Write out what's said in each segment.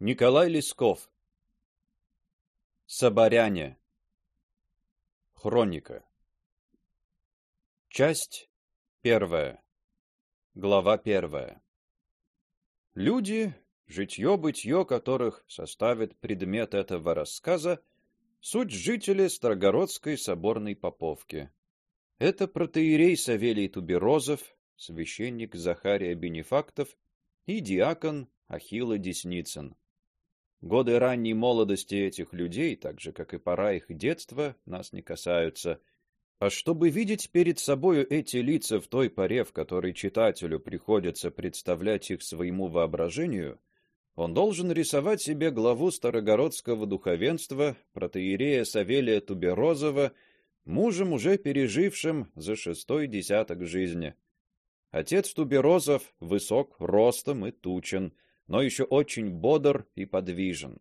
Николай Лесков. Соборяне. Хроника. Часть первая. Глава первая. Люди, житье-бытье которых составит предмет этого рассказа, суть жители Старогородской соборной поповки. Это протоиерей Савелий Туберозов, священник Захария Бенефактов и диакон Ахилла Десницын. Годы ранней молодости этих людей, так же как и пора их детства, нас не касаются. А чтобы видеть перед собою эти лица в той поре, в которой читателю приходится представлять их своему воображению, он должен рисовать себе главу старогородского духовенства протоиерея Савелия Туберозова, мужем уже пережившим за шестой десяток жизни. Отец Туберозов высок ростом и тучен, но еще очень бодр и подвижен.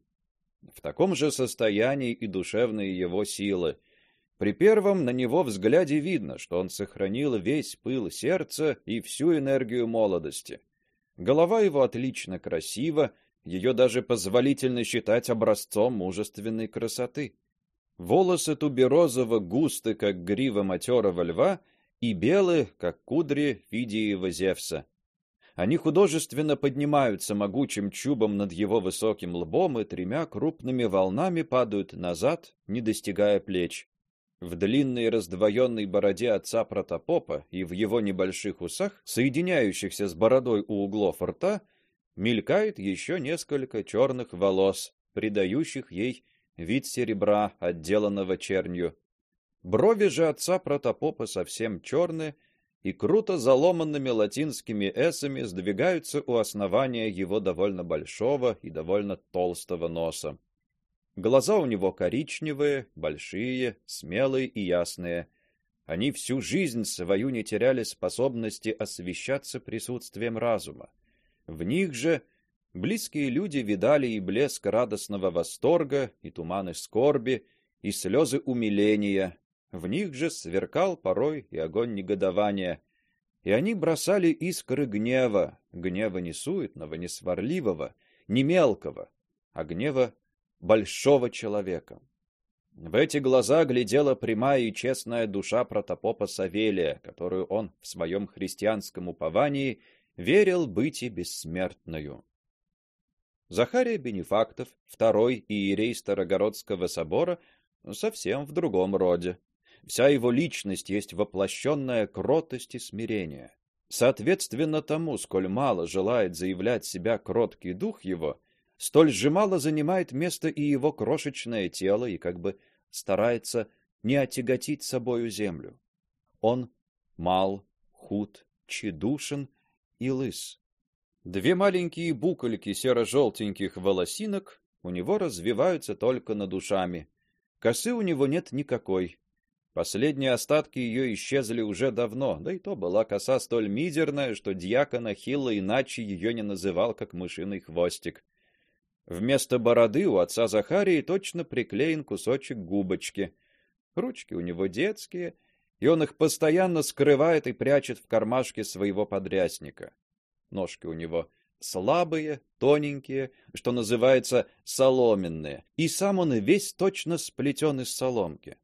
В таком же состоянии и душевные его силы. При первом на него взгляде видно, что он сохранил весь пыл сердца и всю энергию молодости. Голова его отлично красива, ее даже позволительно считать образцом мужественной красоты. Волосы туберозово густы, как грива матерого льва, и белые, как кудри Фидиева Зевса. Они художественно поднимаются могучим чубом над его высоким лбом и тремя крупными волнами падают назад, не достигая плеч. В длинной раздвоенной бороде отца протопопа и в его небольших усах, соединяющихся с бородой у углов рта, мелькает еще несколько черных волос, придающих ей вид серебра, отделанного чернью. Брови же отца протопопа совсем черные, и круто заломанными латинскими эсами сдвигаются у основания его довольно большого и довольно толстого носа. Глаза у него коричневые, большие, смелые и ясные. Они всю жизнь свою не теряли способности освещаться присутствием разума. В них же близкие люди видали и блеск радостного восторга, и туманы скорби, и слезы умиления, в них же сверкал порой и огонь негодования, и они бросали искры гнева, гнева не суетного, не сварливого, не мелкого, а гнева большого человека. В эти глаза глядела прямая и честная душа протопопа Савелия, которую он в своем христианском уповании верил быть и бессмертною. Захария Бенефактов, второй иерей Старогородского собора, совсем в другом роде. Вся его личность есть воплощенная кротость и смирение. Соответственно тому, сколь мало желает заявлять себя кроткий дух его, столь же мало занимает место и его крошечное тело и как бы старается не отяготить собою землю. Он мал, худ, тщедушен и лыс. Две маленькие букольки серо желтеньких волосинок у него развиваются только над ушами. Косы у него нет никакой, Последние остатки ее исчезли уже давно, да и то была коса столь мизерная, что дьякон Ахилла иначе ее не называл, как мышиный хвостик. Вместо бороды у отца Захарии точно приклеен кусочек губочки. Ручки у него детские, и он их постоянно скрывает и прячет в кармашке своего подрясника. Ножки у него слабые, тоненькие, что называется соломенные, и сам он весь точно сплетен из соломки.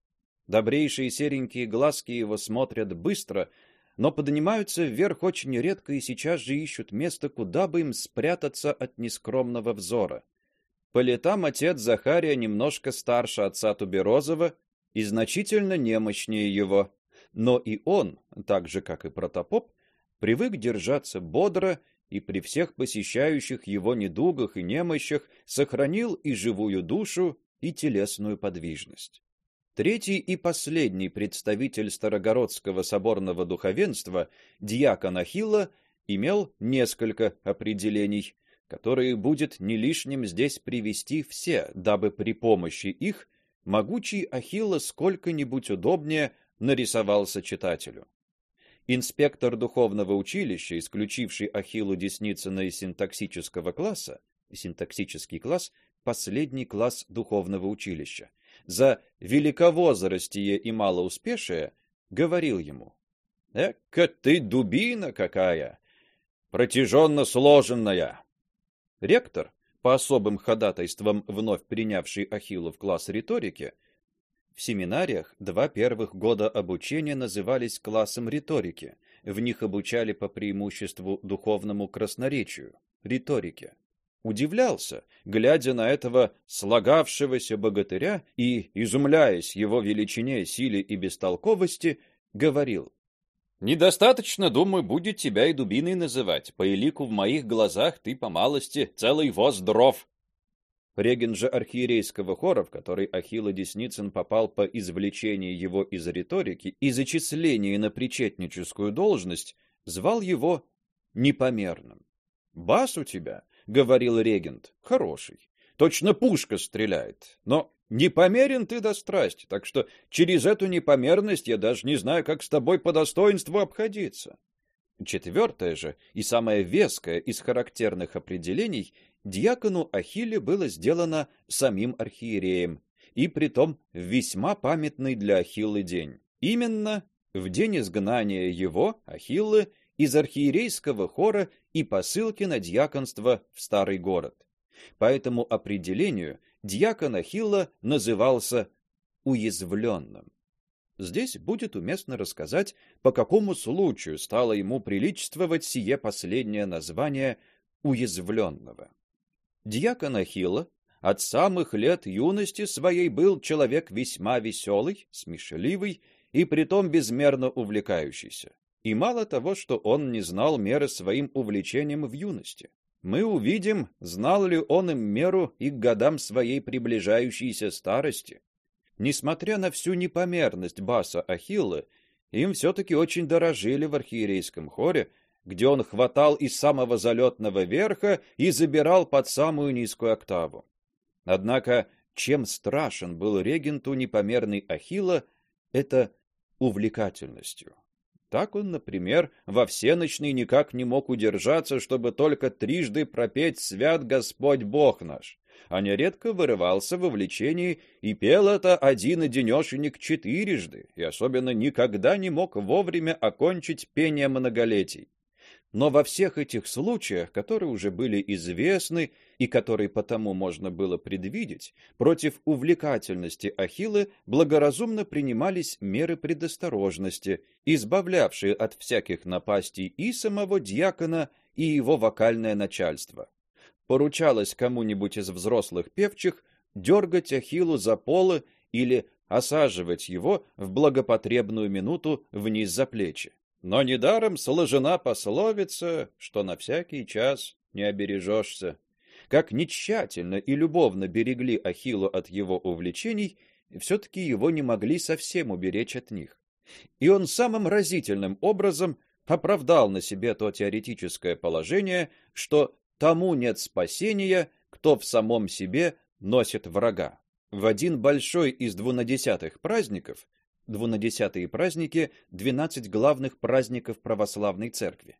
Добрейшие серенькие глазки его смотрят быстро, но поднимаются вверх очень редко и сейчас же ищут место, куда бы им спрятаться от нескромного взора. По летам отец Захария немножко старше отца Туберозова и значительно немощнее его, но и он, так же как и протопоп, привык держаться бодро и при всех посещающих его недугах и немощах сохранил и живую душу, и телесную подвижность. Третий и последний представитель Старогородского соборного духовенства, диакон Ахилла, имел несколько определений, которые будет не лишним здесь привести все, дабы при помощи их могучий Ахилла сколько-нибудь удобнее нарисовался читателю. Инспектор духовного училища, исключивший Ахиллу Десницына из синтаксического класса, синтаксический класс последний класс духовного училища, за великовозрастие и малоуспешие, говорил ему: "Эка ты дубина какая, протяженно сложенная". Ректор, по особым ходатайствам вновь принявший Ахиллу в класс риторики, в семинариях два первых года обучения назывались классом риторики. В них обучали по преимуществу духовному красноречию, риторике. Удивлялся, глядя на этого слагавшегося богатыря и изумляясь его величине, силе и бестолковости, говорил: Недостаточно, думаю, будет тебя и дубиной называть. По элику в моих глазах ты по малости целый воз дров. Регент же архиерейского хора, в который Ахилла Десницын попал по извлечении его из риторики и зачислении на причетническую должность, звал его непомерным. Бас у тебя, говорил регент, хороший. Точно пушка стреляет, но Непомерен ты до страсти, так что через эту непомерность я даже не знаю, как с тобой по достоинству обходиться. Четвертое же и самое веское из характерных определений диакону Ахилле было сделано самим архиереем, и притом в весьма памятный для Ахиллы день. Именно в день изгнания его, Ахиллы, из архиерейского хора и посылки на диаконство в старый город. По этому определению диакон Ахилла назывался уязвленным. Здесь будет уместно рассказать, по какому случаю стало ему приличествовать сие последнее название уязвленного. Диакон Ахилла от самых лет юности своей был человек весьма веселый, смешливый и притом безмерно увлекающийся. И мало того, что он не знал меры своим увлечениям в юности, мы увидим, знал ли он им меру и к годам своей приближающейся старости. Несмотря на всю непомерность баса Ахилла, им все таки очень дорожили в архиерейском хоре, где он хватал из самого залетного верха и забирал под самую низкую октаву. Однако, чем страшен был регенту непомерный Ахилла, это увлекательностью. Так он, например, во всеночный никак не мог удержаться, чтобы только трижды пропеть «Свят Господь Бог наш», а нередко вырывался в увлечении и пел это один одинешенек четырежды, и особенно никогда не мог вовремя окончить пение многолетий. Но во всех этих случаях, которые уже были известны и которые потому можно было предвидеть, против увлекательности Ахиллы благоразумно принимались меры предосторожности, избавлявшие от всяких напастей и самого диакона, и его вокальное начальство. Поручалось кому-нибудь из взрослых певчих дергать Ахиллу за полы или осаживать его в благопотребную минуту вниз за плечи. Но недаром сложена пословица, что на всякий час не обережешься. Как ни тщательно и любовно берегли Ахиллу от его увлечений, все таки его не могли совсем уберечь от них. И он самым разительным образом оправдал на себе то теоретическое положение, что тому нет спасения, кто в самом себе носит врага. В один большой из двунадесятых праздников двунадесятые праздники, двенадцать главных праздников православной церкви.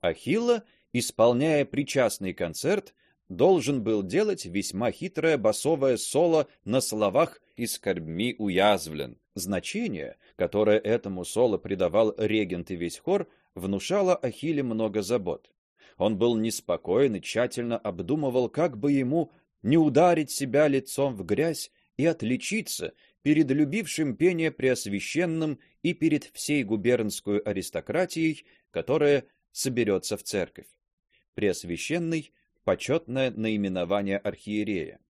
Ахилла, исполняя причастный концерт, должен был делать весьма хитрое басовое соло на словах «из корми уязвлен». Значение, которое этому соло придавал регент и весь хор, внушало Ахилле много забот. Он был неспокоен и тщательно обдумывал, как бы ему не ударить себя лицом в грязь и отличиться перед любившим пение преосвященным и перед всей губернской аристократией, которая соберется в церковь. Преосвященный почетное наименование архиерея.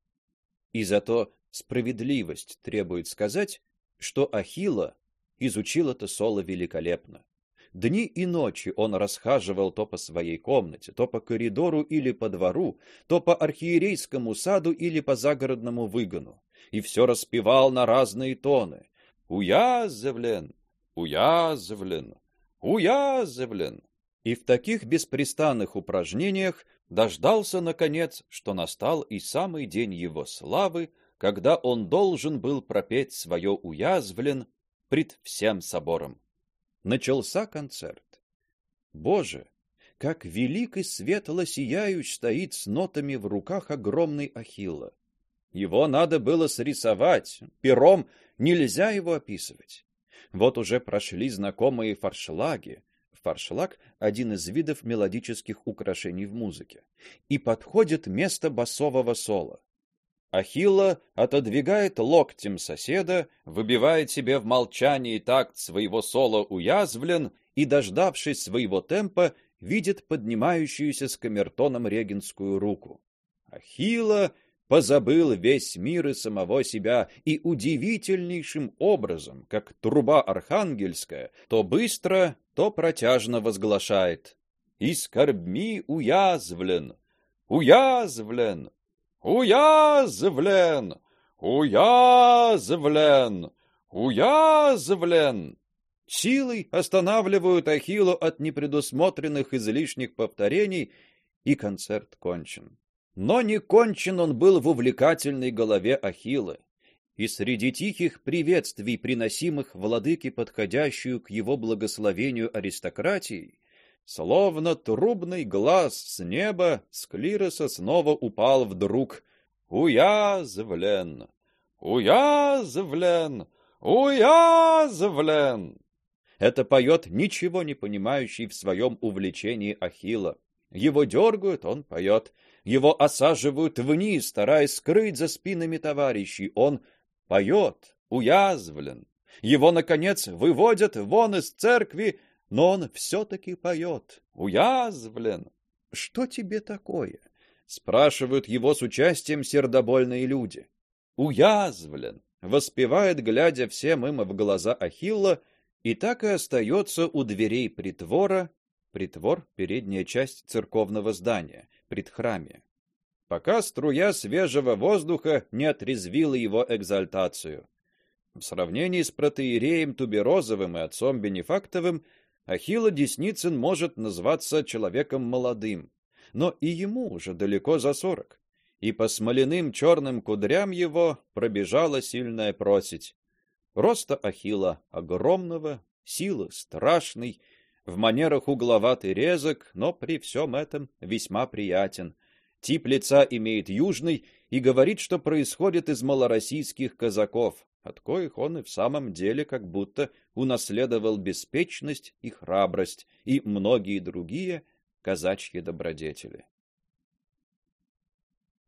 И зато справедливость требует сказать, что Ахилла изучил это соло великолепно. Дни и ночи он расхаживал то по своей комнате, то по коридору или по двору, то по архиерейскому саду или по загородному выгону и все распевал на разные тоны. Уязвлен, уязвлен, уязвлен. И в таких беспрестанных упражнениях дождался наконец, что настал и самый день его славы, когда он должен был пропеть свое уязвлен пред всем собором. Начался концерт. Боже, как велик и светло сияющий стоит с нотами в руках огромный Ахилла. Его надо было срисовать, пером нельзя его описывать. Вот уже прошли знакомые форшлаги, Фаршлаг один из видов мелодических украшений в музыке. И подходит место басового соло. Ахилла отодвигает локтем соседа, выбивает себе в молчании такт своего соло уязвлен и, дождавшись своего темпа, видит поднимающуюся с камертоном регенскую руку. Ахилла позабыл весь мир и самого себя, и удивительнейшим образом, как труба архангельская, то быстро, то протяжно возглашает: "И скорбми уязвлен, уязвлен, уязвлен, уязвлен, уязвлен". Силой останавливают Ахиллу от непредусмотренных излишних повторений, и концерт кончен. Но не кончен он был в увлекательной голове Ахилла, и среди тихих приветствий, приносимых владыке подходящую к его благословению аристократии, словно трубный глаз с неба с клироса снова упал вдруг уязвлен, уязвлен, уязвлен. Это поет ничего не понимающий в своем увлечении Ахилла. Его дергают, он поет. Его осаживают вниз, стараясь скрыть за спинами товарищей. Он поет, уязвлен. Его наконец выводят вон из церкви, но он все таки поет, уязвлен. Что тебе такое? спрашивают его с участием сердобольные люди. Уязвлен, воспевает, глядя всем им в глаза Ахилла, и так и остается у дверей притвора Притвор передняя часть церковного здания, предхраме. Пока струя свежего воздуха не отрезвила его экзальтацию. В сравнении с протоиереем Туберозовым и отцом Бенефактовым Ахилла Десницын может назваться человеком молодым, но и ему уже далеко за сорок, и по смоляным черным кудрям его пробежала сильная просить. Роста Ахилла огромного, силы страшной, в манерах угловатый резок, но при всем этом весьма приятен. Тип лица имеет южный и говорит, что происходит из малороссийских казаков, от коих он и в самом деле как будто унаследовал беспечность и храбрость и многие другие казачьи добродетели.